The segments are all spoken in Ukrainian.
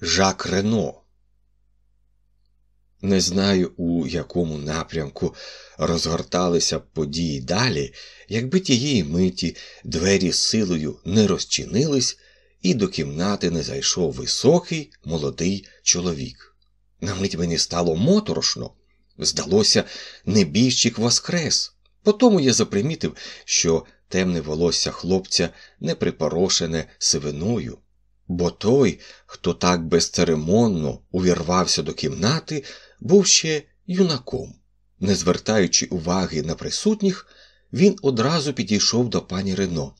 Жак Рено. Не знаю, у якому напрямку розгорталися події далі, якби тієї миті двері силою не розчинились, і до кімнати не зайшов високий молодий чоловік. На мить мені стало моторошно. Здалося, небіжчик воскрес. Потому я запримітив, що темне волосся хлопця не припорошене сивиною, бо той, хто так безцеремонно увірвався до кімнати, був ще юнаком. Не звертаючи уваги на присутніх, він одразу підійшов до пані Рено.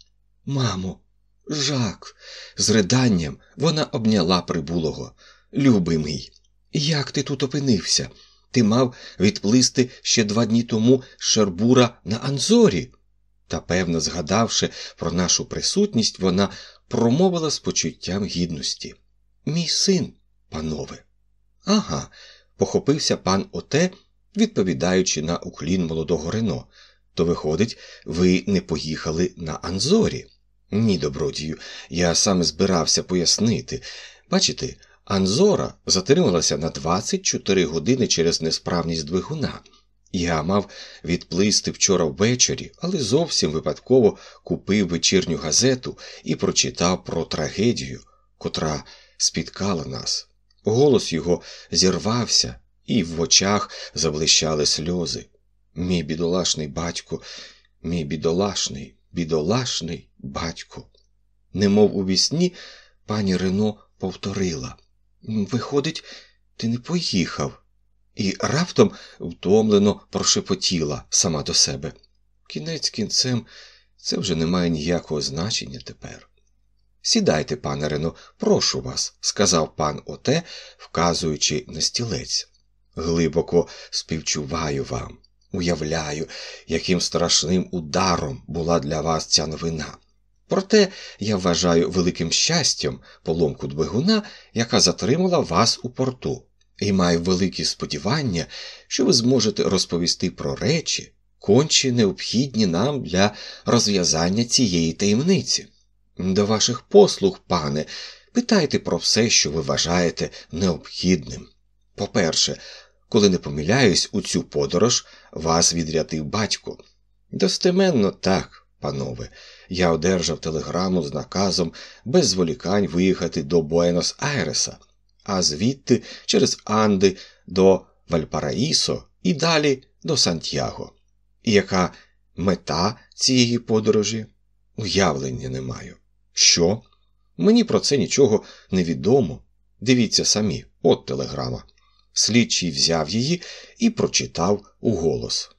Мамо, жак, з риданням вона обняла прибулого. Любий мій, як ти тут опинився? Ти мав відплисти ще два дні тому Шербура на Анзорі. Та, певно, згадавши про нашу присутність, вона промовила з почуттям гідності. Мій син, панове. Ага, похопився пан Оте, відповідаючи на уклін молодого Рено. То, виходить, ви не поїхали на Анзорі? Ні, добродію, я саме збирався пояснити. Бачите, Анзора затрималася на 24 години через несправність двигуна. Я мав відплисти вчора ввечері, але зовсім випадково купив вечірню газету і прочитав про трагедію, котра спіткала нас. Голос його зірвався, і в очах заблищали сльози. Мій бідолашний батько, мій бідолашний, бідолашний батько. Немов у вісні, пані Рено повторила Виходить, ти не поїхав. І раптом втомлено прошепотіла сама до себе. Кінець кінцем це вже не має ніякого значення тепер. Сідайте, пане Рено, прошу вас, сказав пан Оте, вказуючи на стілець. Глибоко співчуваю вам, уявляю, яким страшним ударом була для вас ця новина. Проте я вважаю великим щастям поломку двигуна, яка затримала вас у порту, і маю великі сподівання, що ви зможете розповісти про речі, конче необхідні нам для розв'язання цієї таємниці. До ваших послуг, пане, питайте про все, що ви вважаєте необхідним. По-перше, коли не помиляюсь, у цю подорож вас відрядив батько. Достеменно так, панове я одержав телеграму з наказом без зволікань виїхати до Буенос Айреса, а звідти через Анди до Вальпараїсо і далі до Сантьяго. І яка мета цієї подорожі? Уявлення не маю. Що? Мені про це нічого не відомо. Дивіться самі, от телеграма. Слідчий взяв її і прочитав уголос.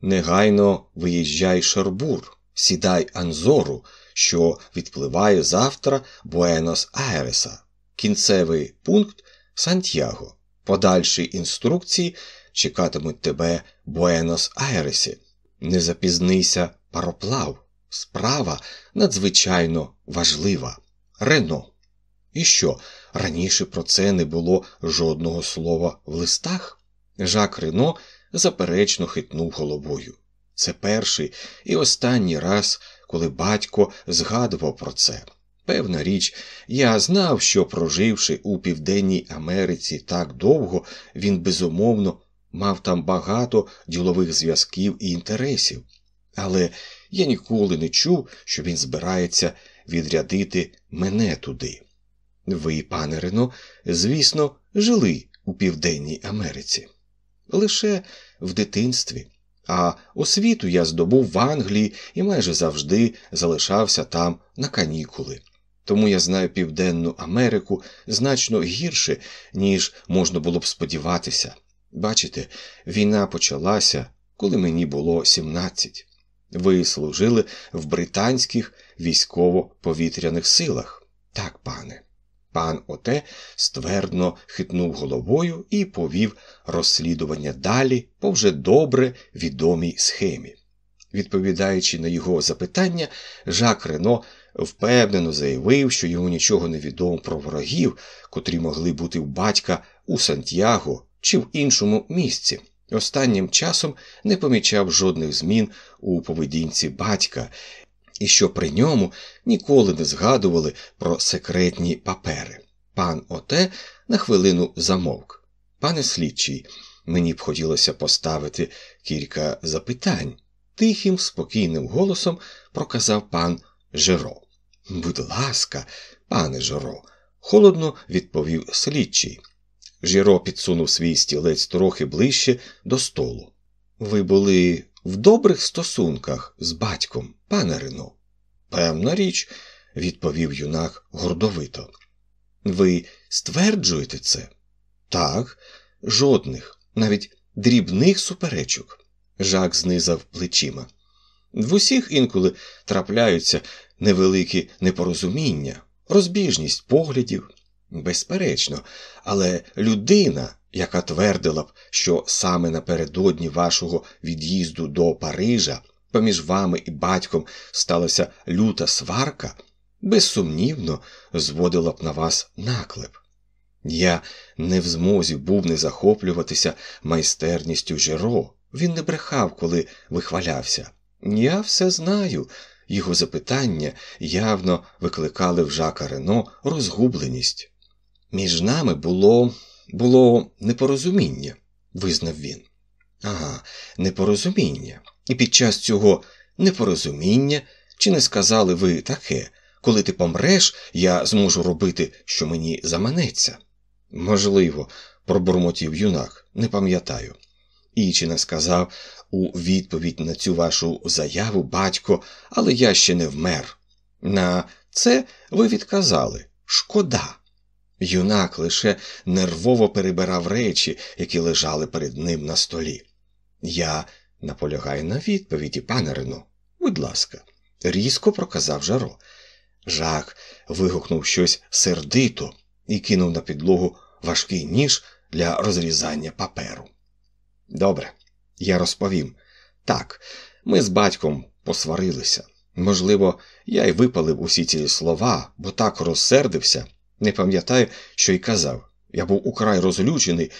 Негайно виїжджай Шербур сідай Анзору, що відпливає завтра Буенос Айреса, кінцевий пункт Сантьяго. Подальші інструкції чекатимуть тебе Буенос Айресі. Не запізнися пароплав. Справа надзвичайно важлива. Рено. І що, раніше про це не було жодного слова в листах? Жак Рено заперечно хитнув головою. Це перший і останній раз, коли батько згадував про це. Певна річ, я знав, що, проживши у Південній Америці так довго, він безумовно мав там багато ділових зв'язків і інтересів, але я ніколи не чув, що він збирається відрядити мене туди. Ви, пане Рено, звісно, жили у Південній Америці. Лише в дитинстві а освіту я здобув в Англії і майже завжди залишався там на канікули. Тому я знаю Південну Америку значно гірше, ніж можна було б сподіватися. Бачите, війна почалася, коли мені було 17. Ви служили в британських військово-повітряних силах. Так, пане. Пан Оте ствердно хитнув головою і повів розслідування далі по вже добре відомій схемі. Відповідаючи на його запитання, Жак Рено впевнено заявив, що йому нічого не відомо про ворогів, котрі могли бути в батька у Сантьяго чи в іншому місці. Останнім часом не помічав жодних змін у поведінці батька і що при ньому ніколи не згадували про секретні папери. Пан Оте на хвилину замовк. Пане слідчий, мені б хотілося поставити кілька запитань. Тихим, спокійним голосом проказав пан Жеро. Будь ласка, пане Жеро, холодно відповів слідчий. Жіро підсунув свій стілець трохи ближче до столу. Ви були в добрих стосунках з батьком, пане Рено? Певна річ, відповів юнак гордовито. Ви стверджуєте це? Так, жодних, навіть дрібних суперечок. Жак знизав плечима. В усіх інколи трапляються невеликі непорозуміння, розбіжність поглядів, безперечно, але людина, яка твердила б, що саме напередодні вашого від'їзду до Парижа поміж вами і батьком сталася люта сварка, безсумнівно зводила б на вас наклеп. Я не в змозі був не захоплюватися майстерністю Жиро. Він не брехав, коли вихвалявся. Я все знаю. Його запитання явно викликали в Жака Рено розгубленість. Між нами було було непорозуміння, визнав він. Ага, непорозуміння. І під час цього непорозуміння чи не сказали ви таке, коли ти помреш, я зможу робити, що мені заманеться? Можливо, пробурмотів юнак, не пам'ятаю. І чи не сказав у відповідь на цю вашу заяву, батько, але я ще не вмер. На це ви відказали шкода. Юнак лише нервово перебирав речі, які лежали перед ним на столі. Я наполягаю на відповіді, пане Рено. Будь ласка, різко проказав жаро. Жак вигукнув щось сердито і кинув на підлогу важкий ніж для розрізання паперу. Добре, я розповім. Так, ми з батьком посварилися. Можливо, я й випалив усі ці слова, бо так розсердився, не пам'ятаю, що й казав. Я був украй розлючений,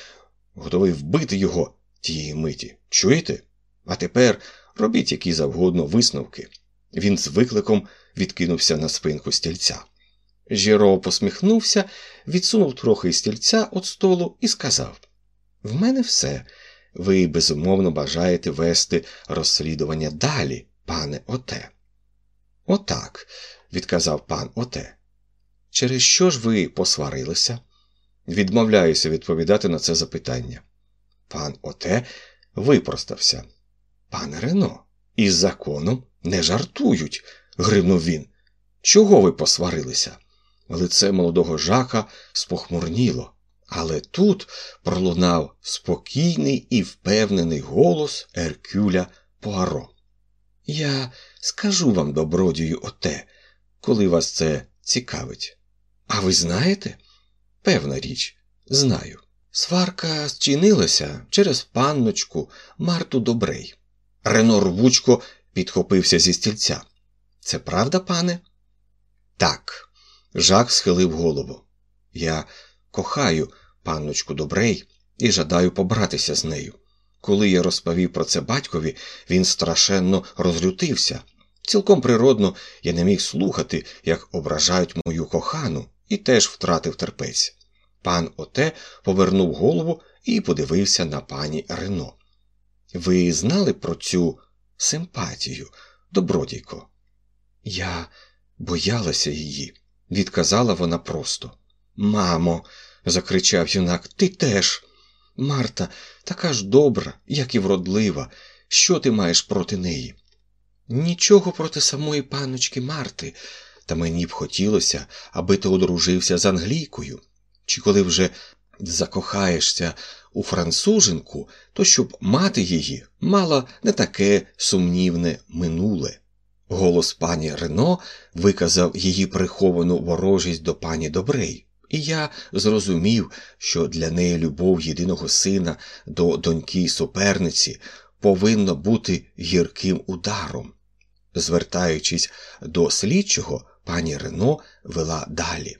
готовий вбити його тієї миті. Чуєте? А тепер робіть які завгодно висновки. Він з викликом відкинувся на спинку стільця. Жіро посміхнувся, відсунув трохи стільця від столу і сказав: В мене все. Ви безумовно бажаєте вести розслідування далі, пане Оте. Отак, відказав пан Оте. Через що ж ви посварилися? Відмовляюся відповідати на це запитання. Пан Оте випростався. Пане Рено, із законом не жартують, гримнув він. Чого ви посварилися? Лице молодого жака спохмурніло. Але тут пролунав спокійний і впевнений голос Еркюля Пуаро. Я скажу вам, добродію, оте, коли вас це цікавить. А ви знаєте? Певна річ, знаю. Сварка зчинилася через панночку Марту Добрей. Рено рвучко підхопився зі стільця. Це правда, пане? Так. Жак схилив голову. Я кохаю панночку Добрей і жадаю побратися з нею. Коли я розповів про це батькові, він страшенно розлютився. Цілком природно я не міг слухати, як ображають мою кохану, і теж втратив терпець. Пан Оте повернув голову і подивився на пані Рено. Ви знали про цю симпатію, добродійко? Я боялася її, відказала вона просто. Мамо, закричав юнак, ти теж. Марта така ж добра, як і вродлива. Що ти маєш проти неї? Нічого проти самої паночки Марти, та мені б хотілося, аби ти одружився з англійкою. Чи коли вже закохаєшся у француженку, то щоб мати її мала не таке сумнівне минуле. Голос пані Рено виказав її приховану ворожість до пані Добрей, і я зрозумів, що для неї любов єдиного сина до доньки суперниці повинна бути гірким ударом. Звертаючись до слідчого, пані Рено вела далі.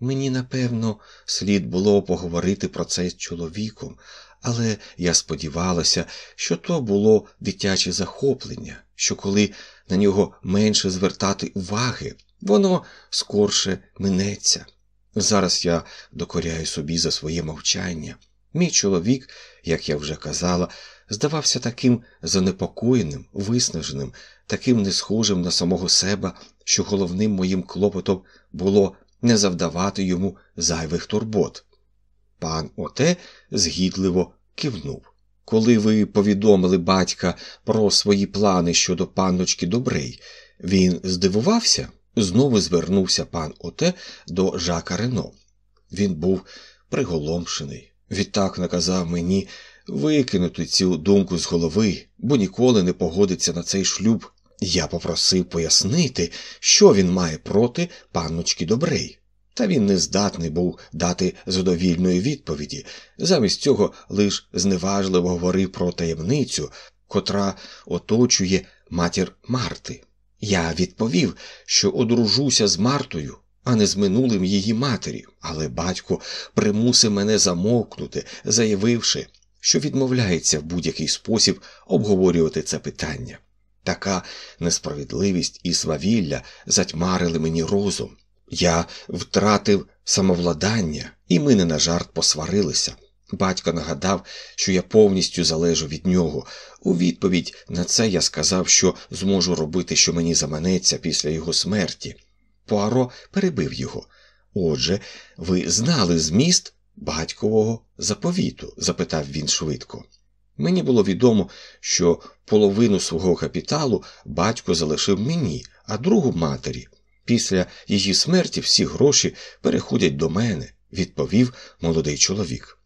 Мені, напевно, слід було поговорити про це з чоловіком, але я сподівалася, що то було дитяче захоплення, що коли на нього менше звертати уваги, воно скорше минеться. Зараз я докоряю собі за своє мовчання. Мій чоловік, як я вже казала, здавався таким занепокоєним, виснаженим, таким не схожим на самого себе, що головним моїм клопотом було не завдавати йому зайвих турбот. Пан Оте згідливо кивнув. Коли ви повідомили батька про свої плани щодо панночки Добрей, він здивувався? Знову звернувся пан Оте до Жака Рено. Він був приголомшений. Відтак наказав мені викинути цю думку з голови, бо ніколи не погодиться на цей шлюб. Я попросив пояснити, що він має проти панночки Добрей. Та він не здатний був дати задовільної відповіді, замість цього лиш зневажливо говорив про таємницю, котра оточує матір Марти. Я відповів, що одружуся з Мартою, а не з минулим її матері, але батько примусив мене замовкнути, заявивши, що відмовляється в будь-який спосіб обговорювати це питання. Така несправедливість і свавілля затьмарили мені розум. Я втратив самовладання, і ми не на жарт посварилися. Батько нагадав, що я повністю залежу від нього. У відповідь на це я сказав, що зможу робити, що мені заманеться після його смерті. Пуаро перебив його. Отже, ви знали зміст батькового заповіту? запитав він швидко. Мені було відомо, що половину свого капіталу батько залишив мені, а другу матері. Після її смерті всі гроші переходять до мене, відповів молодий чоловік.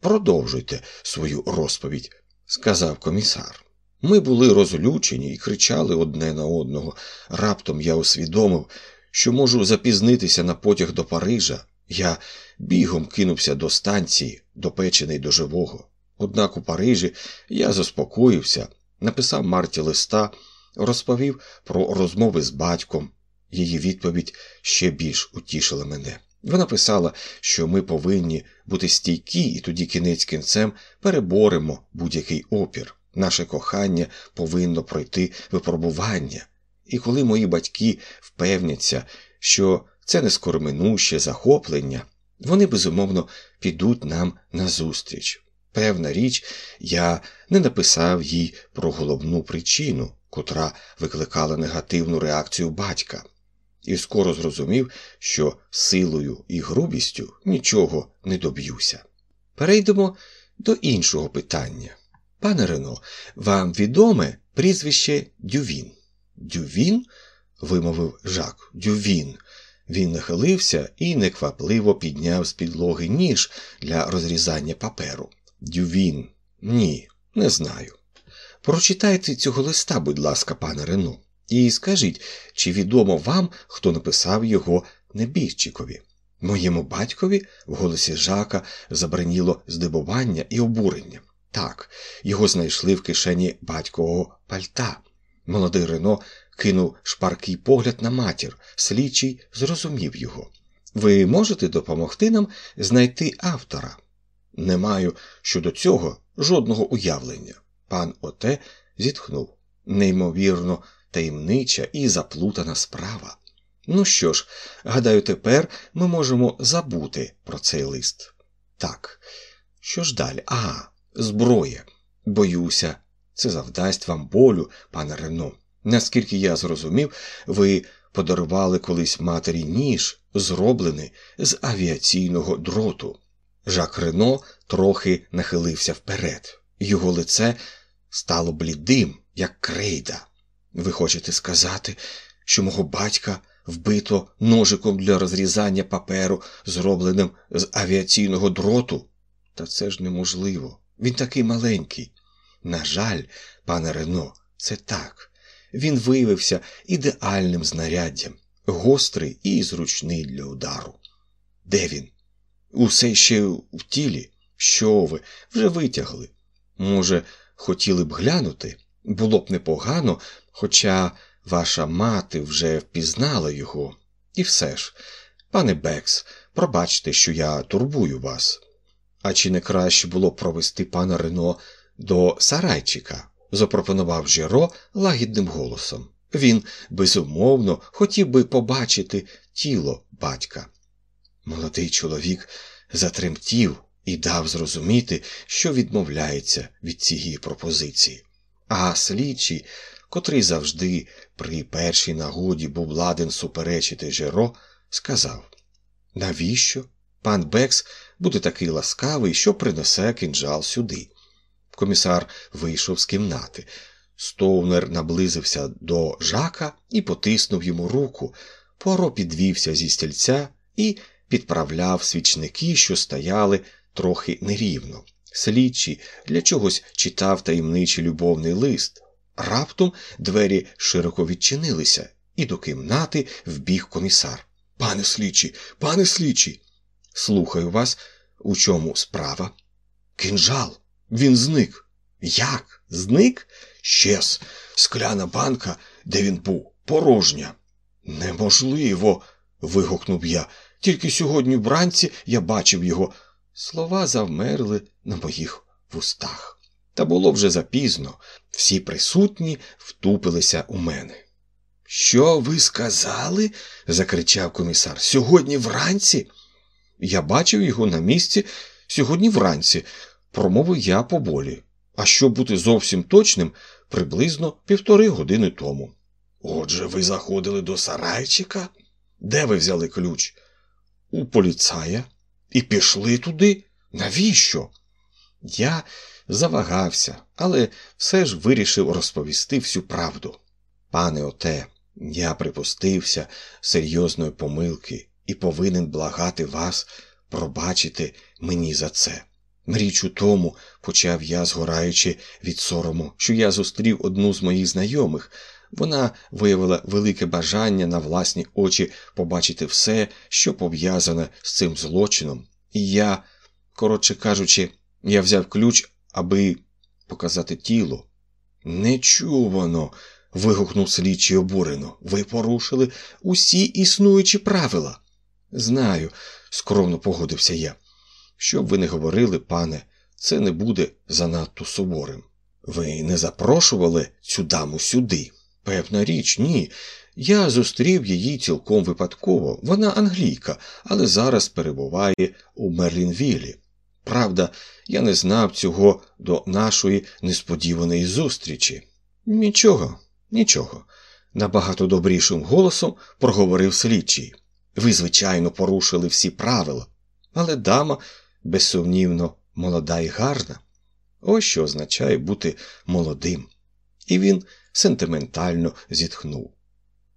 Продовжуйте свою розповідь, сказав комісар. Ми були розлючені і кричали одне на одного. Раптом я усвідомив, що можу запізнитися на потяг до Парижа. Я бігом кинувся до станції, допечений до живого. Однак у Парижі я заспокоївся, написав Марті листа, розповів про розмови з батьком. Її відповідь ще більш утішила мене. Вона писала, що ми повинні бути стійкі, і тоді кінець кінцем переборемо будь-який опір. Наше кохання повинно пройти випробування. І коли мої батьки впевняться, що це не скороминуще захоплення, вони безумовно підуть нам назустріч. Певна річ, я не написав їй про головну причину, котра викликала негативну реакцію батька і скоро зрозумів, що силою і грубістю нічого не доб'юся. Перейдемо до іншого питання. Пане Рено, вам відоме прізвище Дювін? Дювін? вимовив Жак. Дювін. Він нахилився і неквапливо підняв з підлоги ніж для розрізання паперу. Дювін. Ні, не знаю. Прочитайте цього листа, будь ласка, пане Рено. І скажіть, чи відомо вам, хто написав його небіжчикові? Моєму батькові в голосі Жака забраніло здивування і обурення. Так, його знайшли в кишені батькового пальта. Молодий Рено кинув шпаркий погляд на матір, слідчий зрозумів його. Ви можете допомогти нам знайти автора? Не маю щодо цього жодного уявлення. Пан Оте зітхнув. Неймовірно, таємнича і заплутана справа. Ну що ж, гадаю, тепер ми можемо забути про цей лист. Так, що ж далі? А, зброя. Боюся, це завдасть вам болю, пане Рено. Наскільки я зрозумів, ви подарували колись матері ніж, зроблений з авіаційного дроту. Жак Рено трохи нахилився вперед. Його лице стало блідим, як крейда. Ви хочете сказати, що мого батька вбито ножиком для розрізання паперу, зробленим з авіаційного дроту? Та це ж неможливо. Він такий маленький. На жаль, пане Рено, це так. Він виявився ідеальним знаряддям, гострий і зручний для удару. Де він? Усе ще в тілі? Що ви? Вже витягли. Може, хотіли б глянути? Було б непогано, хоча ваша мати вже впізнала його. І все ж, пане Бекс, пробачте, що я турбую вас. А чи не краще було провести пана Рено до сарайчика? запропонував Жіро лагідним голосом. Він, безумовно, хотів би побачити тіло батька. Молодий чоловік затремтів і дав зрозуміти, що відмовляється від цієї пропозиції. А слідчий, котрий завжди при першій нагоді був ладен суперечити Жеро, сказав Навіщо? Пан Бекс буде такий ласкавий, що принесе кинджал сюди. Комісар вийшов з кімнати. Стоунер наблизився до жака і потиснув йому руку. Поро підвівся зі стільця і підправляв свічники, що стояли трохи нерівно. Слідчий для чогось читав таємничий любовний лист. Раптом двері широко відчинилися, і до кімнати вбіг комісар. Пане слідчий, пане слідчий. Слухаю вас, у чому справа? Кинжал. Він зник. Як? Зник? Щез. Скляна банка, де він був, порожня. Неможливо. вигукнув я. Тільки сьогодні вранці я бачив його. Слова завмерли на моїх вустах. Та було вже запізно. Всі присутні втупилися у мене. Що ви сказали? закричав комісар. Сьогодні вранці? Я бачив його на місці сьогодні вранці, промовив я поболі. А щоб бути зовсім точним, приблизно півтори години тому. Отже, ви заходили до сарайчика? Де ви взяли ключ? У поліцая і пішли туди? Навіщо? Я завагався, але все ж вирішив розповісти всю правду. Пане оте, я припустився серйозної помилки і повинен благати вас пробачити мені за це. Річ у тому, почав я, згораючи від сорому, що я зустрів одну з моїх знайомих. Вона виявила велике бажання на власні очі побачити все, що пов'язане з цим злочином. І я, коротше кажучи, я взяв ключ, аби показати тіло. Нечувано. вигукнув слідчий обурено. Ви порушили усі існуючі правила. Знаю, скромно погодився я. Щоб ви не говорили, пане, це не буде занадто суворим. Ви не запрошували цю даму сюди? Певна річ, ні. Я зустрів її цілком випадково. Вона англійка, але зараз перебуває у Мерлінвілі. Правда, я не знав цього до нашої несподіваної зустрічі. Нічого, нічого, набагато добрішим голосом проговорив слідчий. Ви, звичайно, порушили всі правила, але дама, безсумнівно, молода і гарна. Ось що означає бути молодим. І він сентиментально зітхнув.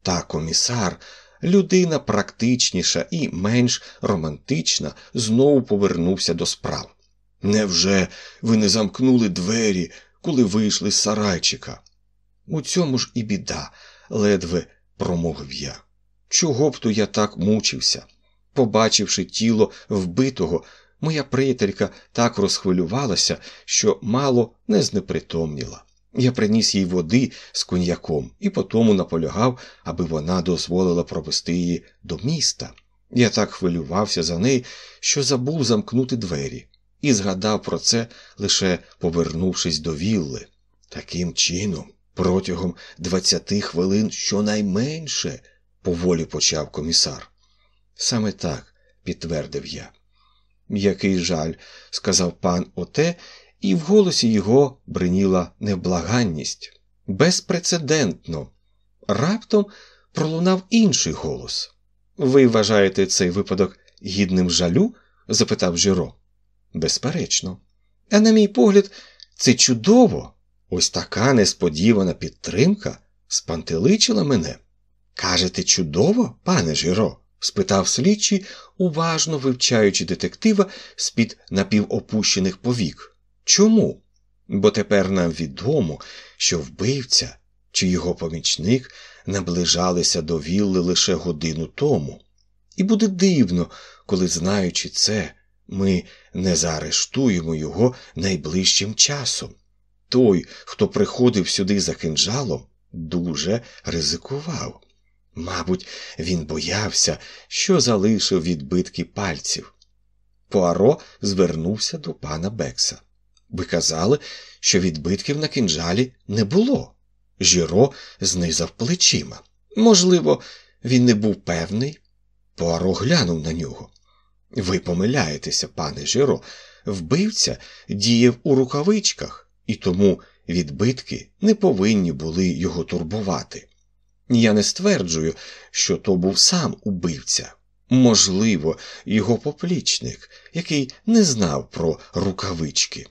Та комісар, людина практичніша і менш романтична, знову повернувся до справ. Невже ви не замкнули двері, коли вийшли з сарайчика? У цьому ж і біда, ледве промовив я. Чого б то я так мучився? Побачивши тіло вбитого, моя приятелька так розхвилювалася, що мало не знепритомніла. Я приніс їй води з коньяком і потому наполягав, аби вона дозволила провести її до міста. Я так хвилювався за неї, що забув замкнути двері, і згадав про це, лише повернувшись до вілли. Таким чином, протягом двадцяти хвилин щонайменше, поволі почав комісар. Саме так, підтвердив я. Який жаль, сказав пан Оте і в голосі його бриніла невблаганність. Безпрецедентно. Раптом пролунав інший голос. Ви вважаєте цей випадок гідним жалю? запитав Жиро. Безперечно. А на мій погляд, це чудово. Ось така несподівана підтримка спантеличила мене. Кажете, чудово, пане Жиро? спитав слідчий, уважно вивчаючи детектива з під напівопущених повік. Чому? Бо тепер нам відомо, що вбивця чи його помічник наближалися до вілли лише годину тому. І буде дивно, коли, знаючи це, ми не заарештуємо його найближчим часом. Той, хто приходив сюди за кинджалом, дуже ризикував. Мабуть, він боявся, що залишив відбитки пальців. Пуаро звернувся до пана Бекса. Ви казали, що відбитків на кинджалі не було. Жіро знизав плечима. Можливо, він не був певний. Пуаро глянув на нього. Ви помиляєтеся, пане Жиро, вбивця діяв у рукавичках, і тому відбитки не повинні були його турбувати. Я не стверджую, що то був сам убивця, можливо, його поплічник, який не знав про рукавички.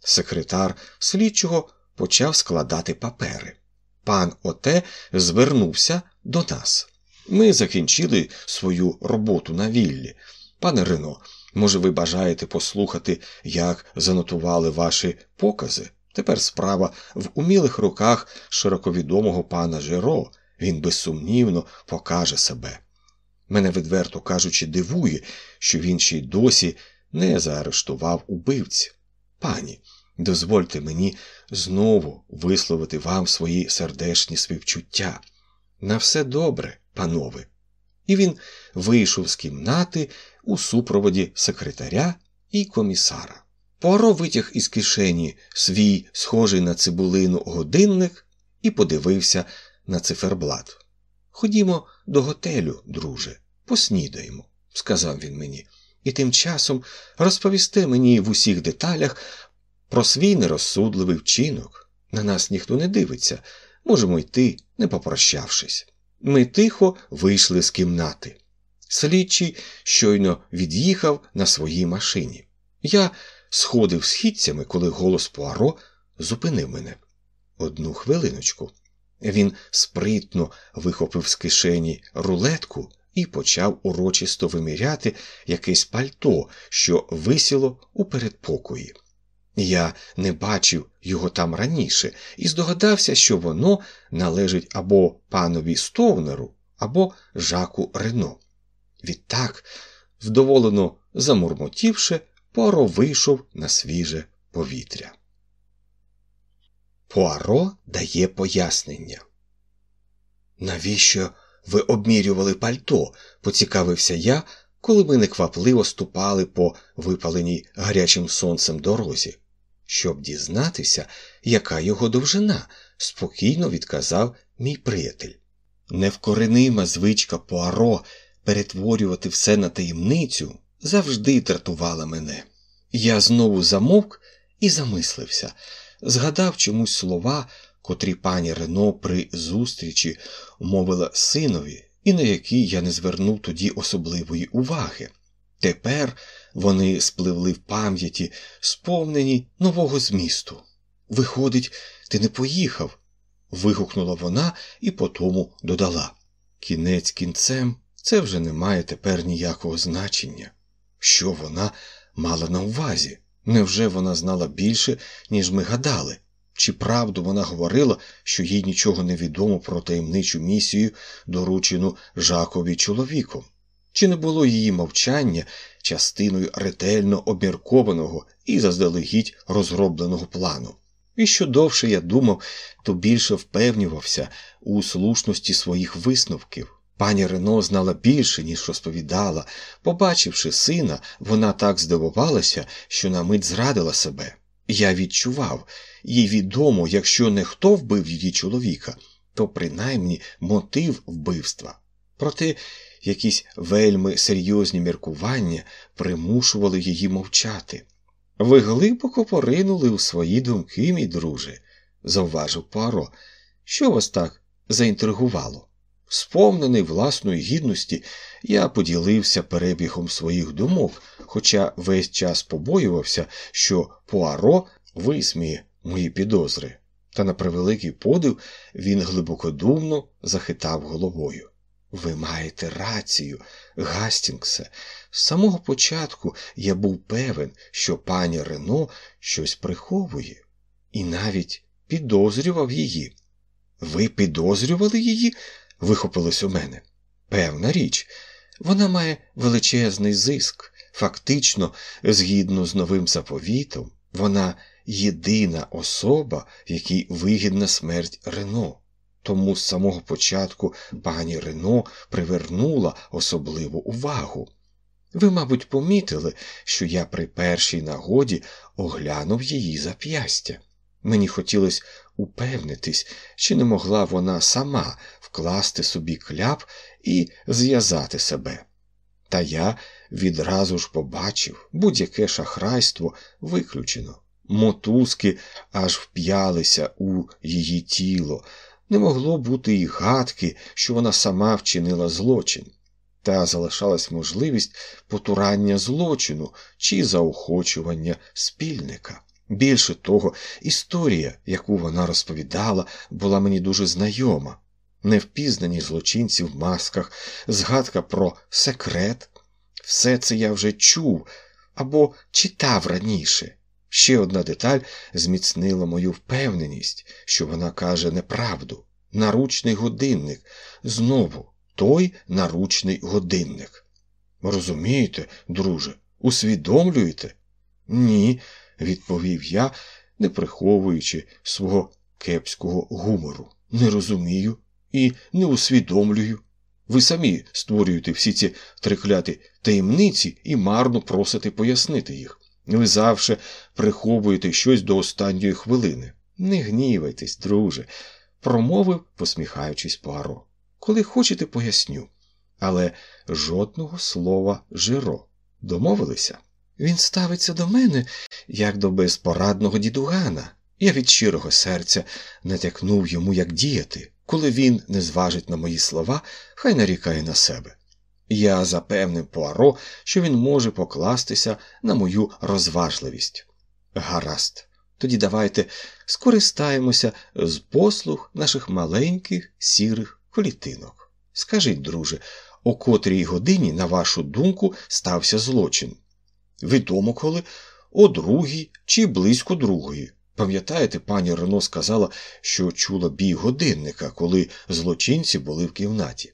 Секретар слідчого почав складати папери. Пан Оте звернувся до нас. Ми закінчили свою роботу на віллі. Пане Рено, може, ви бажаєте послухати, як занотували ваші покази? Тепер справа в умілих руках широковідомого пана Жеро, він безсумнівно покаже себе. Мене, відверто кажучи, дивує, що він ще й досі не заарештував убивців. Пані, дозвольте мені знову висловити вам свої сердечні співчуття. На все добре, панове. І він вийшов з кімнати у супроводі секретаря і комісара. Поро витяг із кишені свій схожий на цибулину годинник і подивився на циферблат. Ходімо до готелю, друже, поснідаємо, сказав він мені, і тим часом розповісте мені в усіх деталях про свій нерозсудливий вчинок. На нас ніхто не дивиться, можемо йти, не попрощавшись. Ми тихо вийшли з кімнати. Слідчий щойно від'їхав на своїй машині. Я сходив східцями, коли голос Пуаро зупинив мене. Одну хвилиночку. Він спритно вихопив з кишені рулетку і почав урочисто виміряти якесь пальто, що висіло у передпокої. Я не бачив його там раніше і здогадався, що воно належить або панові Стовнеру, або Жаку Рено. Відтак, вдоволено замурмотівши, Пуаро вийшов на свіже повітря. Пуаро дає пояснення. Навіщо ви обмірювали пальто? поцікавився я, коли ми неквапливо ступали по випаленій гарячим сонцем дорозі. Щоб дізнатися, яка його довжина, спокійно відказав мій приятель. Невкоренима звичка Пуаро перетворювати все на таємницю завжди дратувала мене. Я знову замовк і замислився, згадав чомусь слова, котрі пані Рено при зустрічі мовила синові, і на які я не звернув тоді особливої уваги. Тепер вони спливли в пам'яті, сповнені нового змісту. Виходить, ти не поїхав. вигукнула вона і потому додала. Кінець кінцем це вже не має тепер ніякого значення. Що вона мала на увазі? Невже вона знала більше, ніж ми гадали? Чи правду вона говорила, що їй нічого не відомо про таємничу місію, доручену Жакові чоловіком? Чи не було її мовчання частиною ретельно обміркованого і заздалегідь розробленого плану? І що довше я думав, то більше впевнювався у слушності своїх висновків. Пані Рено знала більше, ніж розповідала. Побачивши сина, вона так здивувалася, що на мить зрадила себе. Я відчував, їй відомо, якщо не хто вбив її чоловіка, то принаймні мотив вбивства. Проте якісь вельми серйозні міркування примушували її мовчати. Ви глибоко поринули у свої думки, мій друже, завважив Пуаро. Що вас так заінтригувало? Сповнений власної гідності, я поділився перебігом своїх думок, хоча весь час побоювався, що Пуаро висміє мої підозри, та на превеликий подив він глибокодумно захитав головою. Ви маєте рацію, Гастінгсе. З самого початку я був певен, що пані Рено щось приховує, і навіть підозрював її. Ви підозрювали її? вихопилось у мене. Певна річ, вона має величезний зиск. Фактично, згідно з новим заповітом, вона єдина особа, якій вигідна смерть Рено. Тому з самого початку пані Рено привернула особливу увагу. Ви, мабуть, помітили, що я при першій нагоді оглянув її зап'ястя. Мені хотілося упевнитись, чи не могла вона сама вкласти собі кляп і зв'язати себе. Та я відразу ж побачив будь-яке шахрайство виключено. Мотузки аж вп'ялися у її тіло. Не могло бути й гадки, що вона сама вчинила злочин, та залишалась можливість потурання злочину чи заохочування спільника. Більше того, історія, яку вона розповідала, була мені дуже знайома. Невпізнані злочинці в масках, згадка про секрет. Все це я вже чув або читав раніше. Ще одна деталь зміцнила мою впевненість, що вона каже неправду. Наручний годинник. Знову той наручний годинник. Розумієте, друже, усвідомлюєте? Ні, відповів я, не приховуючи свого кепського гумору. Не розумію і не усвідомлюю. Ви самі створюєте всі ці трикляті таємниці і марно просите пояснити їх. Ви завжди приховуєте щось до останньої хвилини. Не гнівайтесь, друже, промовив, посміхаючись Пуаро. Коли хочете, поясню. Але жодного слова Жиро. Домовилися? Він ставиться до мене, як до безпорадного дідугана. Я від щирого серця натякнув йому, як діяти. Коли він не зважить на мої слова, хай нарікає на себе. Я запевнив Пуаро, що він може покластися на мою розважливість. Гаразд, тоді давайте скористаємося з послуг наших маленьких сірих клітинок. Скажіть, друже, о котрій годині, на вашу думку, стався злочин? Відомо коли о другій чи близько другої. Пам'ятаєте, пані Рено сказала, що чула бій годинника, коли злочинці були в кімнаті.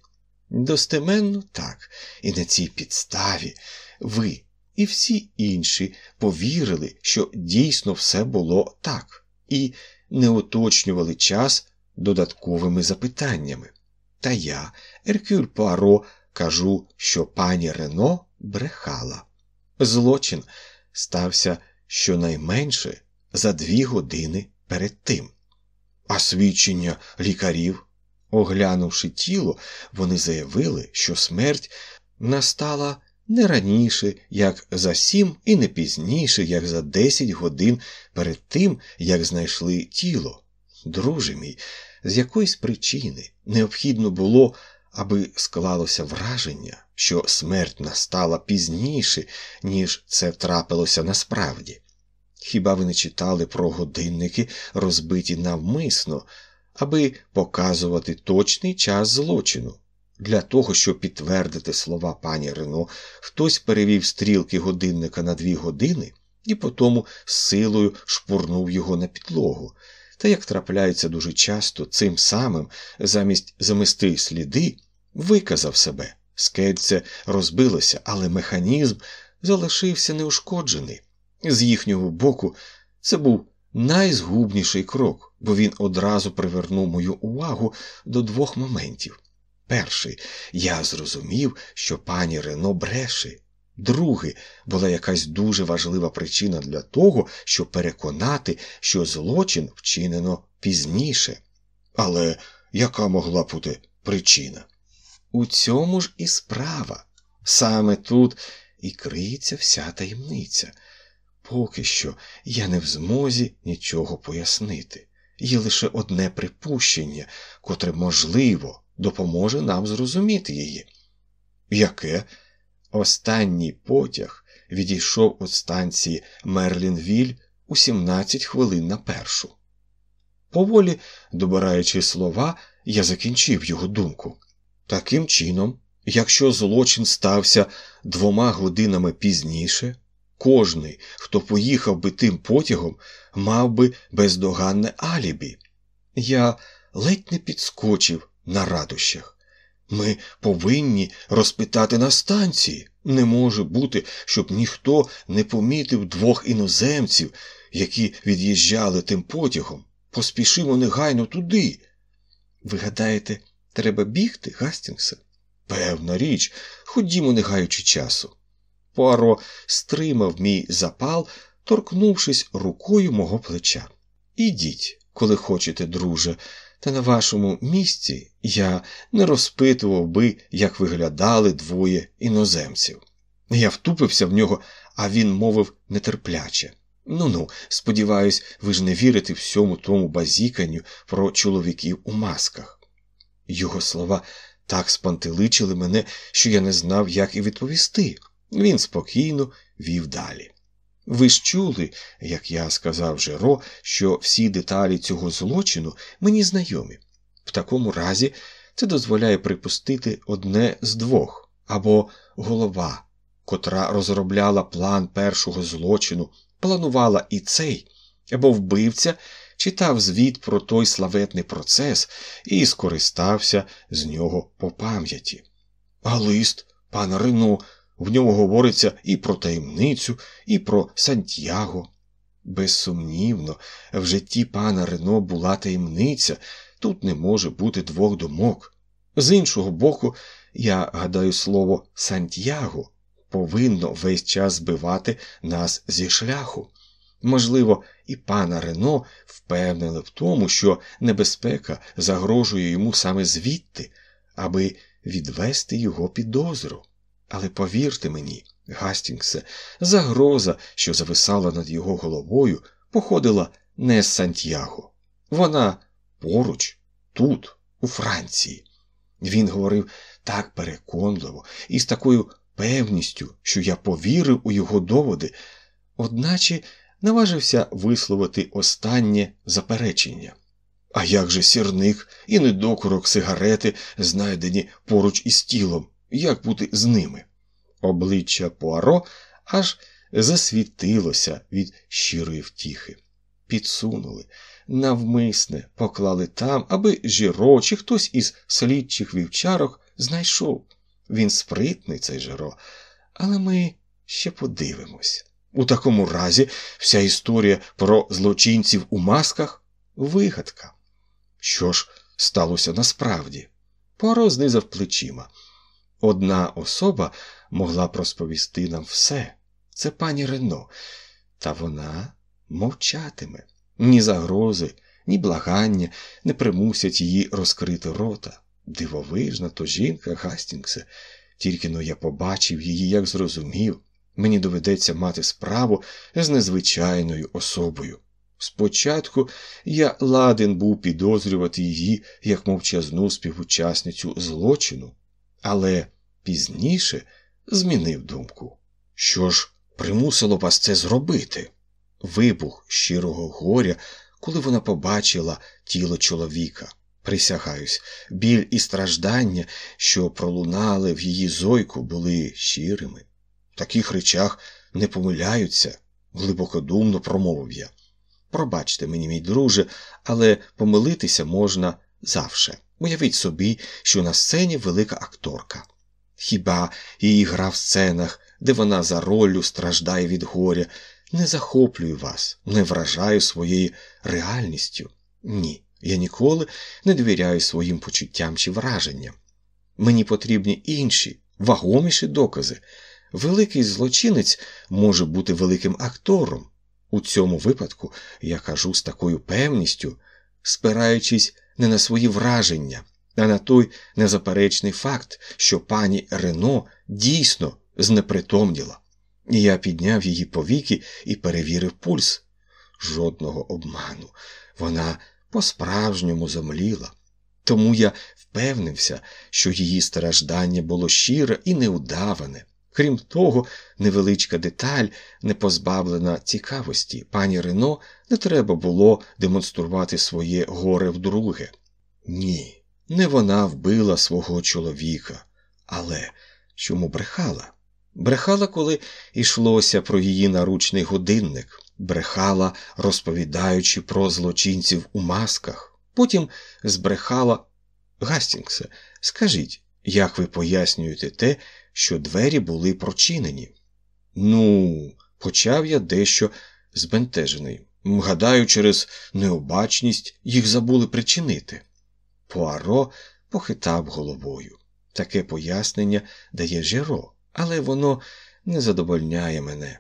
Достеменно так, і на цій підставі ви і всі інші повірили, що дійсно все було так, і не уточнювали час додатковими запитаннями. Та я, Еркюль Пуаро, кажу, що пані Рено брехала. Злочин стався щонайменше за дві години перед тим. А свідчення лікарів, оглянувши тіло, вони заявили, що смерть настала не раніше, як за сім, і не пізніше, як за десять годин перед тим, як знайшли тіло. Друже мій, з якоїсь причини необхідно було, аби склалося враження, що смерть настала пізніше, ніж це трапилося насправді. Хіба ви не читали про годинники, розбиті навмисно, аби показувати точний час злочину? Для того, щоб підтвердити слова пані Рено, хтось перевів стрілки годинника на дві години і потому з силою шпурнув його на підлогу. Та, як трапляється дуже часто, цим самим, замість замести сліди, виказав себе. Скельце розбилося, але механізм залишився неушкоджений. З їхнього боку, це був найзгубніший крок, бо він одразу привернув мою увагу до двох моментів. Перший, я зрозумів, що пані Рено бреше. Другий була якась дуже важлива причина для того, щоб переконати, що злочин вчинено пізніше. Але яка могла бути причина? У цьому ж і справа. Саме тут і криється вся таємниця. Поки що я не в змозі нічого пояснити. Є лише одне припущення, котре, можливо, допоможе нам зрозуміти її. Яке? Останній потяг відійшов від станції Мерлінвіль у 17 хвилин на першу. Поволі, добираючи слова, я закінчив його думку. Таким чином, якщо злочин стався двома годинами пізніше, кожний, хто поїхав би тим потягом, мав би бездоганне алібі. Я ледь не підскочив на радощах. Ми повинні розпитати на станції. Не може бути, щоб ніхто не помітив двох іноземців, які від'їжджали тим потягом. Поспішимо негайно туди. Ви гадаєте, треба бігти, Гастінгсе? Певна річ, ходімо, не гаючи часу. Пуаро стримав мій запал, торкнувшись рукою мого плеча. Ідіть, коли хочете, друже, Та на вашому місці я не розпитував би, як виглядали двоє іноземців. Я втупився в нього, а він мовив нетерпляче. Ну ну, сподіваюсь, ви ж не вірите всьому тому базіканню про чоловіків у масках. Його слова так спантеличили мене, що я не знав, як і відповісти. Він спокійно вів далі. Ви ж чули, як я сказав Жеро, що всі деталі цього злочину мені знайомі. В такому разі це дозволяє припустити одне з двох або голова, котра розробляла план першого злочину, планувала і цей, або вбивця читав звіт про той славетний процес і скористався з нього по пам'яті. А лист, пана Рено, в ньому говориться і про таємницю, і про Сантьяго. Безсумнівно, в житті пана Рено була таємниця, тут не може бути двох думок. З іншого боку, я гадаю, слово Сантьяго повинно весь час збивати нас зі шляху. Можливо, і пана Рено впевнили в тому, що небезпека загрожує йому саме звідти, аби відвести його підозру. Але повірте мені, Гастінгсе, загроза, що зависала над його головою, походила не з Сантьяго. Вона поруч, тут, у Франції. Він говорив так переконливо і з такою певністю, що я повірив у його доводи, одначе наважився висловити останнє заперечення. А як же сірник і недокурок сигарети, знайдені поруч із тілом, як бути з ними? Обличчя Пуаро аж засвітилося від щирої втіхи. Підсунули, навмисне поклали там, аби Жиро чи хтось із слідчих вівчарок знайшов. Він спритний, цей Жиро, але ми ще подивимось. У такому разі вся історія про злочинців у масках вигадка. Що ж сталося насправді? Поро знизав плечима. Одна особа могла б розповісти нам все. Це пані Рено, та вона мовчатиме. Ні загрози, ні благання не примусять її розкрити рота. Дивовижна то жінка, Гастінгсе, тільки но я побачив її, як зрозумів, мені доведеться мати справу з незвичайною особою. Спочатку я ладен був підозрювати її як мовчазну співучасницю злочину, але пізніше змінив думку. Що ж примусило вас це зробити? Вибух щирого горя, коли вона побачила тіло чоловіка. Присягаюсь, біль і страждання, що пролунали в її зойку, були щирими. В таких речах не помиляються, глибокодумно промовив я. Пробачте мені, мій друже, але помилитися можна завше. Уявіть собі, що на сцені велика акторка. Хіба її гра в сценах, де вона за роллю страждає від горя, не захоплює вас, не вражає своєю реальністю? Ні. Я ніколи не довіряю своїм почуттям чи враженням. Мені потрібні інші, вагоміші докази. Великий злочинець може бути великим актором. У цьому випадку я кажу з такою певністю, спираючись не на свої враження, а на той незаперечний факт, що пані Рено дійсно знепритомніла. Я підняв її повіки і перевірив пульс. Жодного обману. Вона по-справжньому зомліла. Тому я впевнився, що її страждання було щире і неудаване. Крім того, невеличка деталь, не позбавлена цікавості, пані Рено не треба було демонструвати своє горе вдруге. Ні, не вона вбила свого чоловіка, але чому брехала? Брехала, коли йшлося про її наручний годинник, брехала, розповідаючи про злочинців у масках. Потім збрехала Гастінгсе, скажіть, як ви пояснюєте те, що двері були прочинені? Ну, почав я дещо збентежений. Гадаю, через необачність їх забули причинити. Пуаро похитав головою. Таке пояснення дає Жиро, але воно не задовольняє мене.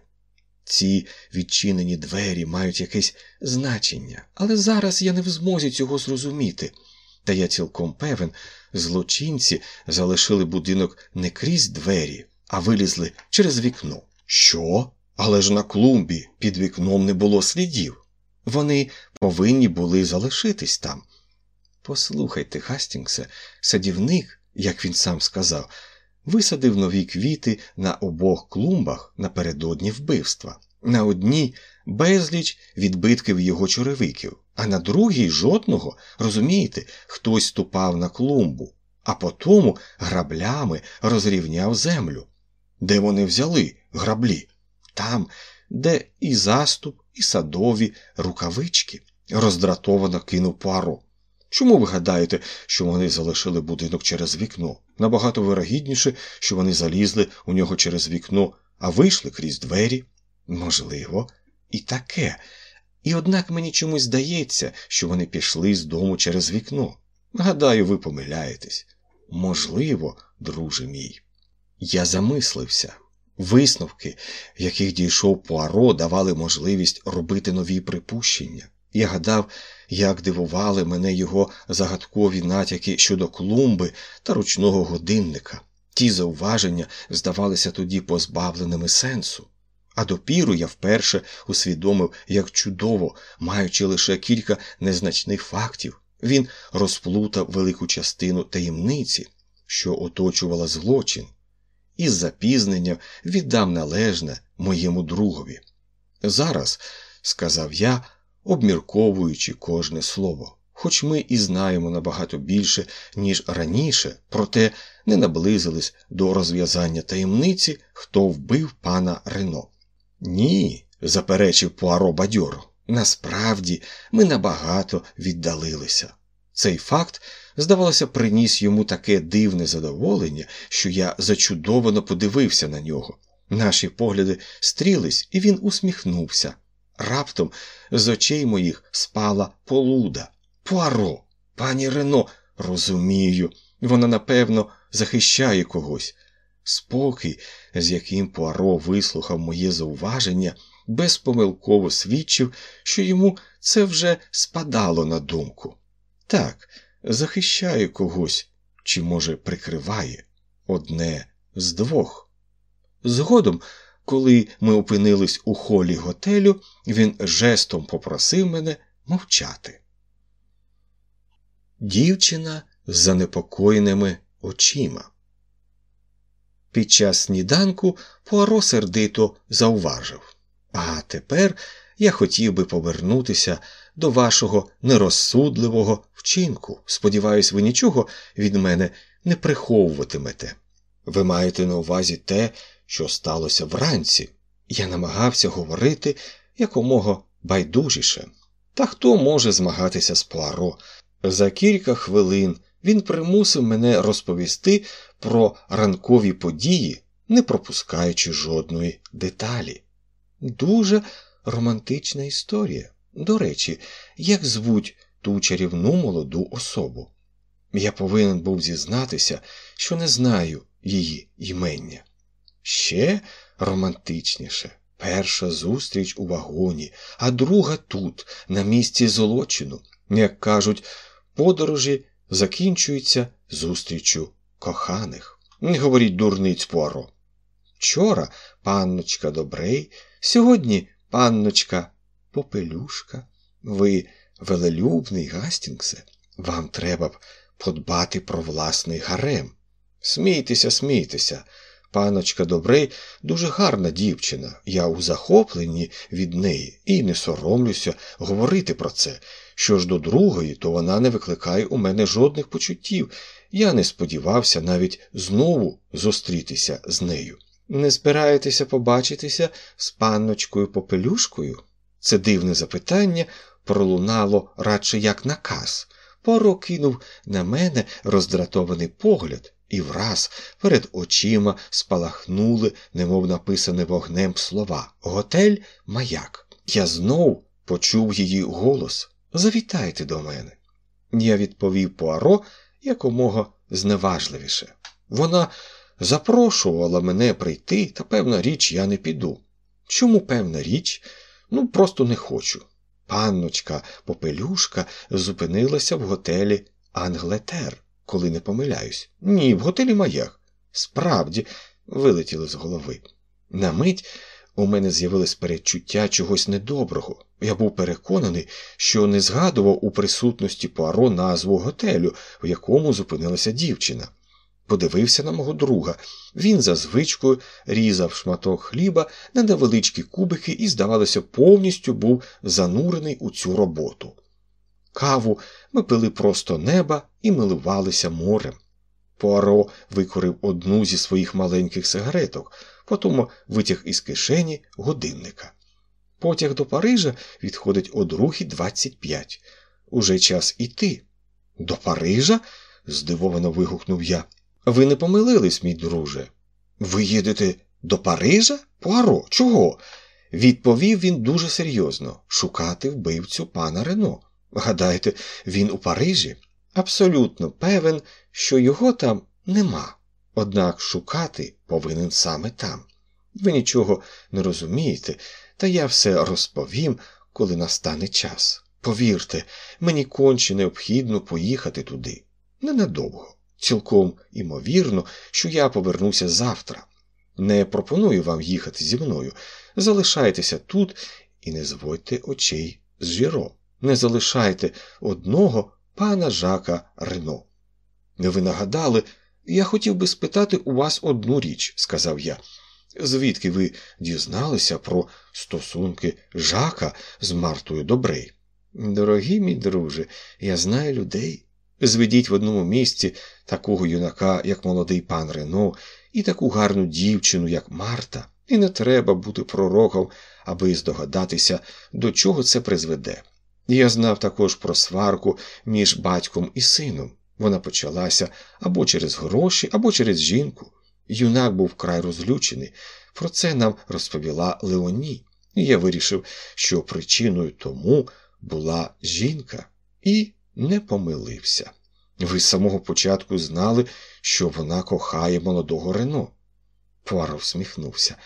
Ці відчинені двері мають якесь значення, але зараз я не в змозі цього зрозуміти. Та я цілком певен, злочинці залишили будинок не крізь двері, а вилізли через вікно. Що? Але ж на клумбі під вікном не було слідів. Вони повинні були залишитись там. Послухайте, Хастінгсе, садівник, як він сам сказав, висадив нові квіти на обох клумбах напередодні вбивства. На одній безліч відбитків його черевиків, а на другій жодного, розумієте, хтось ступав на клумбу, а потому граблями розрівняв землю. Де вони взяли граблі? Там, де і заступ, і садові рукавички, роздратовано кинув Пуаро. Чому ви гадаєте, що вони залишили будинок через вікно? Набагато вирогідніше, що вони залізли у нього через вікно, а вийшли крізь двері? Можливо, і таке. І однак мені чомусь здається, що вони пішли з дому через вікно. Гадаю, ви помиляєтесь. Можливо, друже мій. Я замислився. Висновки, яких дійшов Пуаро, давали можливість робити нові припущення. Я гадав, як дивували мене його загадкові натяки щодо клумби та ручного годинника. Ті зауваження здавалися тоді позбавленими сенсу. А допіру я вперше усвідомив, як чудово, маючи лише кілька незначних фактів, він розплутав велику частину таємниці, що оточувала злочин, і з запізненням віддам належне моєму другові. Зараз, сказав я, обмірковуючи кожне слово, хоч ми і знаємо набагато більше, ніж раніше, проте не наблизились до розв'язання таємниці, хто вбив пана Рено. Ні, заперечив Пуаро бадьоро. Насправді ми набагато віддалилися. Цей факт, здавалося, приніс йому таке дивне задоволення, що я зачудовано подивився на нього. Наші погляди стрілись, і він усміхнувся. Раптом з очей моїх спала полуда. Пуаро, пані Рено, розумію, вона, напевно, захищає когось. Спокій, з яким Пуаро вислухав моє зауваження, безпомилково свідчив, що йому це вже спадало на думку. Так, захищає когось, чи, може, прикриває одне з двох. Згодом, коли ми опинились у холі готелю, він жестом попросив мене мовчати. Дівчина з занепокоєними очима. Під час сніданку Пуаро сердито зауважив. А тепер я хотів би повернутися до вашого нерозсудливого вчинку. Сподіваюсь, ви нічого від мене не приховуватимете. Ви маєте на увазі те, що сталося вранці. Я намагався говорити якомога байдужіше. Та хто може змагатися з Пуаро? За кілька хвилин він примусив мене розповісти про ранкові події, не пропускаючи жодної деталі. Дуже романтична історія. До речі, як звуть ту чарівну молоду особу. Я повинен був зізнатися, що не знаю її імення. Ще романтичніше перша зустріч у вагоні, а друга тут, на місці злочину. Як кажуть, подорожі закінчуються зустрічю коханих. Не говоріть дурниць Пуаро. Вчора панночка Добрей, сьогодні панночка Попелюшка. Ви велелюбний Гастінгсе, вам треба б подбати про власний гарем. Смійтеся, смійтеся. Паночка Добрей дуже гарна дівчина, я у захопленні від неї і не соромлюся говорити про це. Що ж до другої, то вона не викликає у мене жодних почуттів. Я не сподівався навіть знову зустрітися з нею. Не збираєтеся побачитися з панночкою Попелюшкою? Це дивне запитання пролунало радше як наказ. Поро кинув на мене роздратований погляд, і враз перед очима спалахнули, немов написане вогнем слова Готель маяк. Я знов почув її голос. Завітайте до мене. Я відповів Пуаро якомога зневажливіше. Вона запрошувала мене прийти, та певна річ, я не піду. Чому певна річ? Ну, просто не хочу. Панночка Попелюшка зупинилася в готелі Англетер, коли не помиляюсь. Ні, в готелі маяк. Справді, вилетіли з голови. На мить у мене з'явилось передчуття чогось недоброго. Я був переконаний, що не згадував у присутності Пуаро назву готелю, в якому зупинилася дівчина. Подивився на мого друга. Він за звичкою різав шматок хліба на невеличкі кубики і, здавалося, повністю був занурений у цю роботу. Каву ми пили просто неба і милувалися морем. Пуаро викорив одну зі своїх маленьких сигареток, потім витяг із кишені годинника. Потяг до Парижа відходить о 2.25. Уже час іти. До Парижа? здивовано вигукнув я. Ви не помилились, мій друже. Ви їдете до Парижа? Пуаро, чого? Відповів він дуже серйозно шукати вбивцю пана Рено. Гадаєте, він у Парижі? Абсолютно певен, що його там нема. Однак шукати повинен саме там. Ви нічого не розумієте, та я все розповім, коли настане час. Повірте, мені конче необхідно поїхати туди. Ненадовго. Цілком імовірно, що я повернуся завтра. Не пропоную вам їхати зі мною. Залишайтеся тут і не зводьте очей з жіро. Не залишайте одного пана Жака Рено. Ви нагадали, я хотів би спитати у вас одну річ, сказав я. Звідки ви дізналися про стосунки Жака з Мартою Добрей? Дорогі мій друже, я знаю людей. Зведіть в одному місці такого юнака, як молодий пан Рено, і таку гарну дівчину, як Марта, і не треба бути пророком, аби здогадатися, до чого це призведе. Я знав також про сварку між батьком і сином. Вона почалася або через гроші, або через жінку. Юнак був край розлючений. Про це нам розповіла Леоні, і я вирішив, що причиною тому була жінка, і не помилився. Ви з самого початку знали, що вона кохає молодого Рено. Пуаро всміхнувся.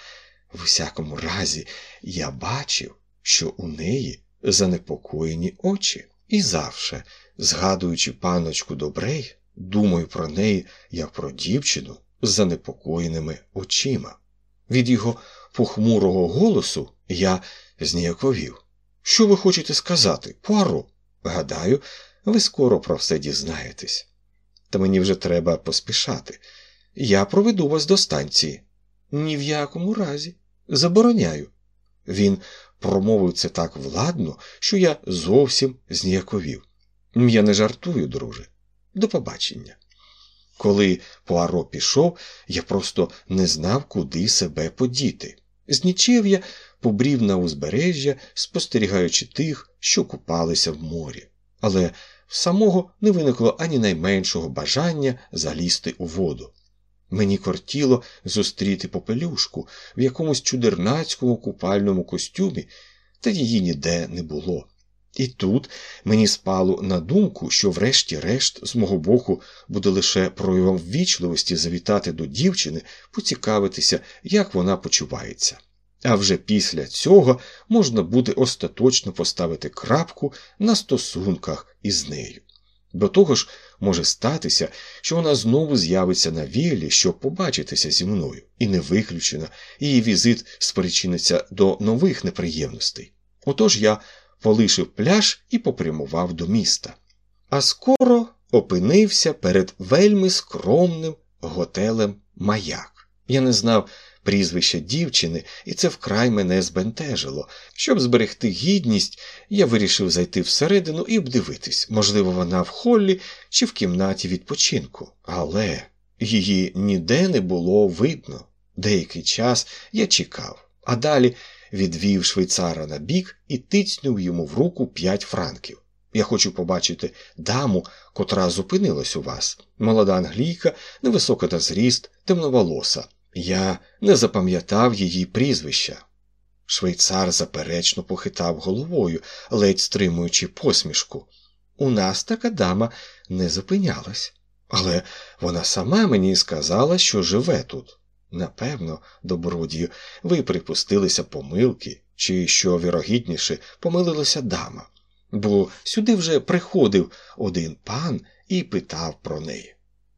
В усякому разі, я бачив, що у неї занепокоєні очі, і завше, згадуючи паночку Добрей, думаю про неї як про дівчину з занепокоєними очима. Від його похмурого голосу я зніяковів. Що ви хочете сказати, Пуаро? Гадаю, ви скоро про все дізнаєтесь. Та мені вже треба поспішати. Я проведу вас до станції. Ні в якому разі. Забороняю. Він промовив це так владно, що я зовсім зніяковів. Я не жартую, друже. До побачення. Коли Пуаро пішов, я просто не знав, куди себе подіти. Знічив я побрів на узбережжя, спостерігаючи тих, що купалися в морі. Але в самого не виникло ані найменшого бажання залізти у воду. Мені кортіло зустріти попелюшку в якомусь чудернацькому купальному костюмі, та її ніде не було. І тут мені спало на думку, що, врешті-решт, з мого боку, буде лише проявом ввічливості завітати до дівчини, поцікавитися, як вона почувається. А вже після цього можна буде остаточно поставити крапку на стосунках із нею. До того ж, може статися, що вона знову з'явиться на віллі, щоб побачитися зі мною, і не виключено, її візит спричиниться до нових неприємностей. Отож я полишив пляж і попрямував до міста. А скоро опинився перед вельми скромним готелем Маяк. Я не знав прізвище дівчини, і це вкрай мене збентежило. Щоб зберегти гідність, я вирішив зайти всередину і обдивитись, можливо, вона в холлі чи в кімнаті відпочинку. Але її ніде не було видно. Деякий час я чекав, а далі відвів швейцара на бік і тицнув йому в руку п'ять франків. Я хочу побачити даму, котра зупинилась у вас. Молода англійка, невисока на зріст, темноволоса. Я не запам'ятав її прізвища. Швейцар заперечно похитав головою, ледь стримуючи посмішку. У нас така дама не зупинялась, але вона сама мені сказала, що живе тут. Напевно, добродію, ви припустилися помилки, чи, що вірогідніше, помилилася дама, бо сюди вже приходив один пан і питав про неї.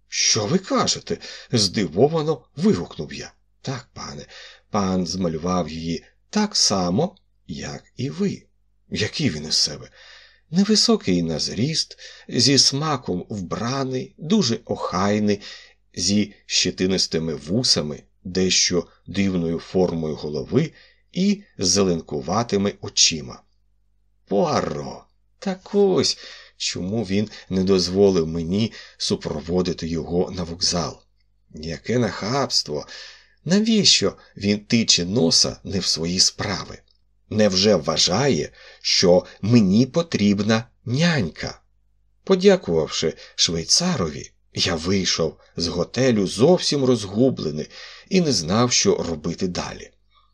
Що ви кажете? здивовано вигукнув я. Так, пане, пан змалював її так само, як і ви. Який він із себе? Невисокий на зріст, зі смаком вбраний, дуже охайний, зі щетинистими вусами, дещо дивною формою голови і зеленкуватими очима. Пуаро, так ось чому він не дозволив мені супроводити його на вокзал. Яке нахабство! Навіщо він тиче носа не в свої справи? Невже вважає, що мені потрібна нянька? Подякувавши швейцарові, я вийшов з готелю зовсім розгублений і не знав, що робити далі.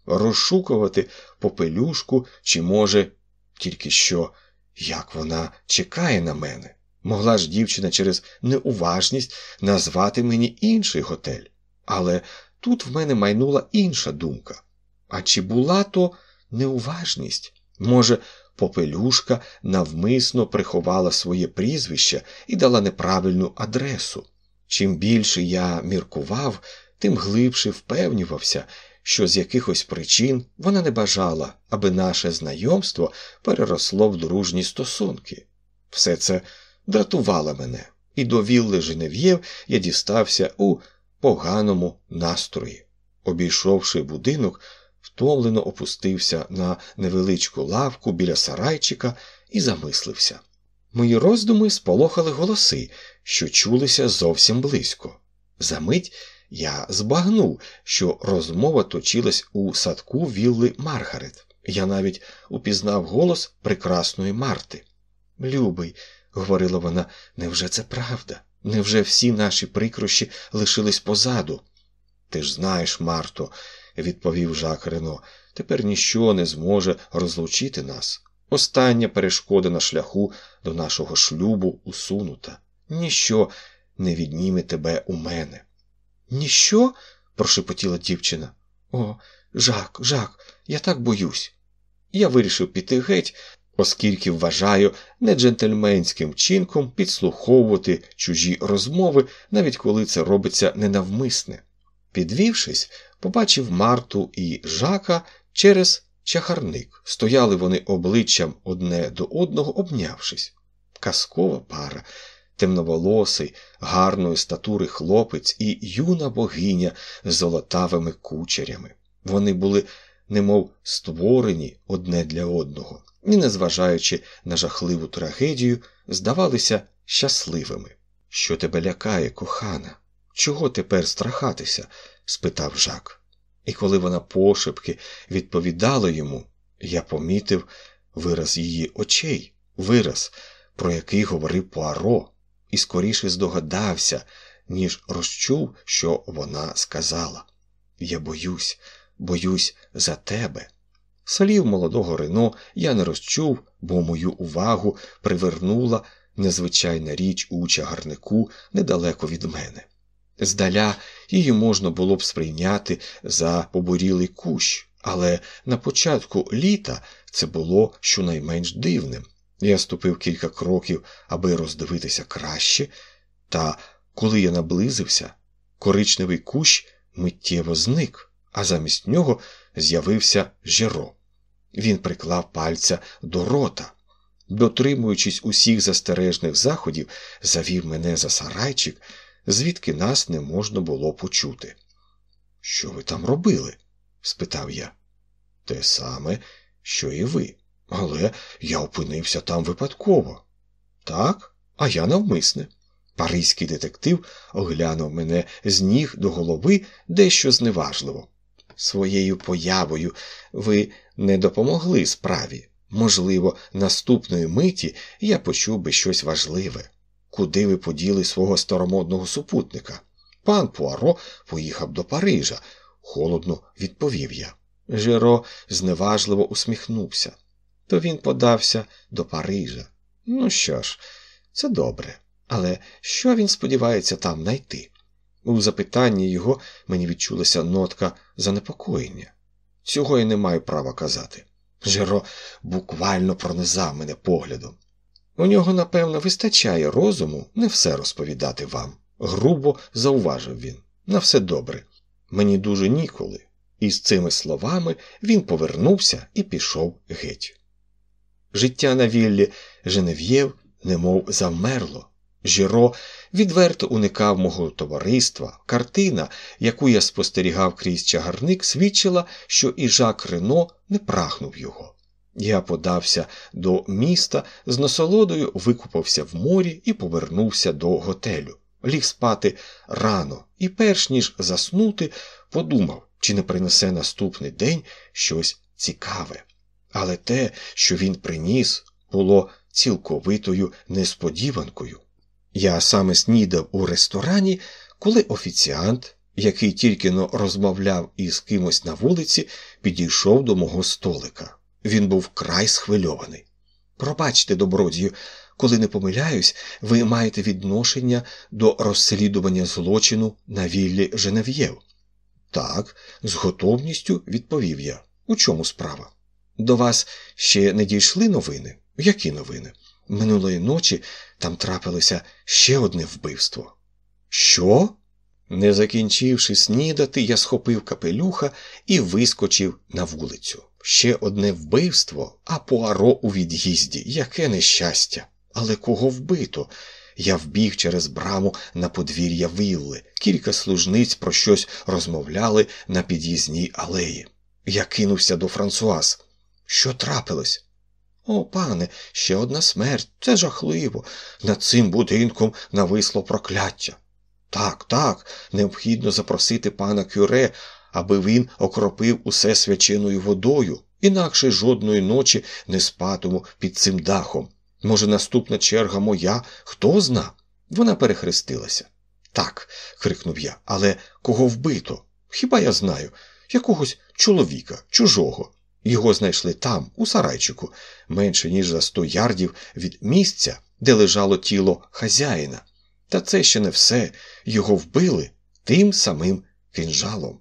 Розшукувати попелюшку, чи, може, тільки що, як вона чекає на мене. Могла ж дівчина через неуважність назвати мені інший готель. Але тут в мене майнула інша думка. А чи була то неуважність? Може, попелюшка навмисно приховала своє прізвище і дала неправильну адресу. Чим більше я міркував, тим глибше впевнювався, що з якихось причин вона не бажала, аби наше знайомство переросло в дружні стосунки. Все це дратувало мене, і до вілли Женев'єв я дістався у поганому настрої. Обійшовши будинок, втомлено опустився на невеличку лавку біля сарайчика і замислився. Мої роздуми сполохали голоси, що чулися зовсім близько. Замить я збагнув, що розмова точилась у садку вілли Маргарет. Я навіть упізнав голос прекрасної Марти. Любий, говорила вона, невже це правда? Невже всі наші прикрощі лишились позаду? Ти ж знаєш, Марто, відповів Жак Рено, тепер ніщо не зможе розлучити нас. Остання перешкода на шляху до нашого шлюбу усунута. Ніщо не відніме тебе у мене. Ніщо? прошепотіла дівчина. О, Жак, Жак, я так боюсь. Я вирішив піти геть, оскільки вважаю не джентльменським чинком підслуховувати чужі розмови, навіть коли це робиться ненавмисне. Підвівшись, побачив Марту і Жака через чахарник. Стояли вони обличчям одне до одного, обнявшись. Казкова пара, темноволосий, гарної статури хлопець і юна богиня з золотавими кучерями. Вони були, немов створені одне для одного, і, незважаючи на жахливу трагедію, здавалися щасливими. Що тебе лякає, кохана? Чого тепер страхатися? Спитав Жак. І коли вона пошепки відповідала йому, я помітив вираз її очей, вираз, про який говорив Пуаро, і скоріше здогадався, ніж розчув, що вона сказала. Я боюсь, боюсь за тебе. Слів молодого Рено я не розчув, бо мою увагу привернула незвичайна річ у чагарнику недалеко від мене. Здаля її можна було б сприйняти за побурілий кущ, але на початку літа це було щонайменш дивним. Я ступив кілька кроків, аби роздивитися краще, та коли я наблизився, коричневий кущ миттєво зник, а замість нього з'явився Жеро. Він приклав пальця до рота. Дотримуючись усіх застережних заходів, завів мене за сарайчик звідки нас не можна було почути. Що ви там робили? спитав я. Те саме, що і ви. Але я опинився там випадково. Так, а я навмисне. Паризький детектив оглянув мене з ніг до голови дещо зневажливо. Своєю появою ви не допомогли справі. Можливо, наступної миті я почув би щось важливе куди ви поділи свого старомодного супутника. Пан Пуаро поїхав до Парижа, холодно відповів я. Жеро зневажливо усміхнувся. То він подався до Парижа. Ну що ж, це добре. Але що він сподівається там знайти? У запитанні його мені відчулася нотка занепокоєння. Цього я не маю права казати. Жеро буквально пронизав мене поглядом. У нього, напевно, вистачає розуму не все розповідати вам, грубо зауважив він. На все добре. Мені дуже ніколи. І з цими словами він повернувся і пішов геть. Життя на віллі Женев'єв немов завмерло. Жіро відверто уникав мого товариства. Картина, яку я спостерігав крізь чагарник, свідчила, що і Жак Рено не прагнув його. Я подався до міста, з насолодою викупався в морі і повернувся до готелю. Ліг спати рано і, перш ніж заснути, подумав, чи не принесе наступний день щось цікаве. Але те, що він приніс, було цілковитою несподіванкою. Я саме снідав у ресторані, коли офіціант, який тільки но розмовляв із кимось на вулиці, підійшов до мого столика. Він був край схвильований. Пробачте, добродію, коли не помиляюсь, ви маєте відношення до розслідування злочину на віллі Женев'єв. Так, з готовністю відповів я. У чому справа? До вас ще не дійшли новини? Які новини? Минулої ночі там трапилося ще одне вбивство. Що? Не закінчивши снідати, я схопив капелюха і вискочив на вулицю. Ще одне вбивство, а пуаро у від'їзді. Яке нещастя! Але кого вбито? Я вбіг через браму на подвір'я вілли. Кілька служниць про щось розмовляли на під'їзній алеї. Я кинувся до Франсуаз. Що трапилось? О, пане, ще одна смерть. Це жахливо. Над цим будинком нависло прокляття. Так, так, необхідно запросити пана Кюре, аби він окропив усе свяченою водою, інакше жодної ночі не спатиму під цим дахом. Може, наступна черга моя, хто зна? Вона перехрестилася. Так, крикнув я, але кого вбито? Хіба я знаю? Якогось чоловіка, чужого. Його знайшли там, у сарайчику, менше ніж за сто ярдів від місця, де лежало тіло хазяїна. Та це ще не все. Його вбили тим самим кинжалом.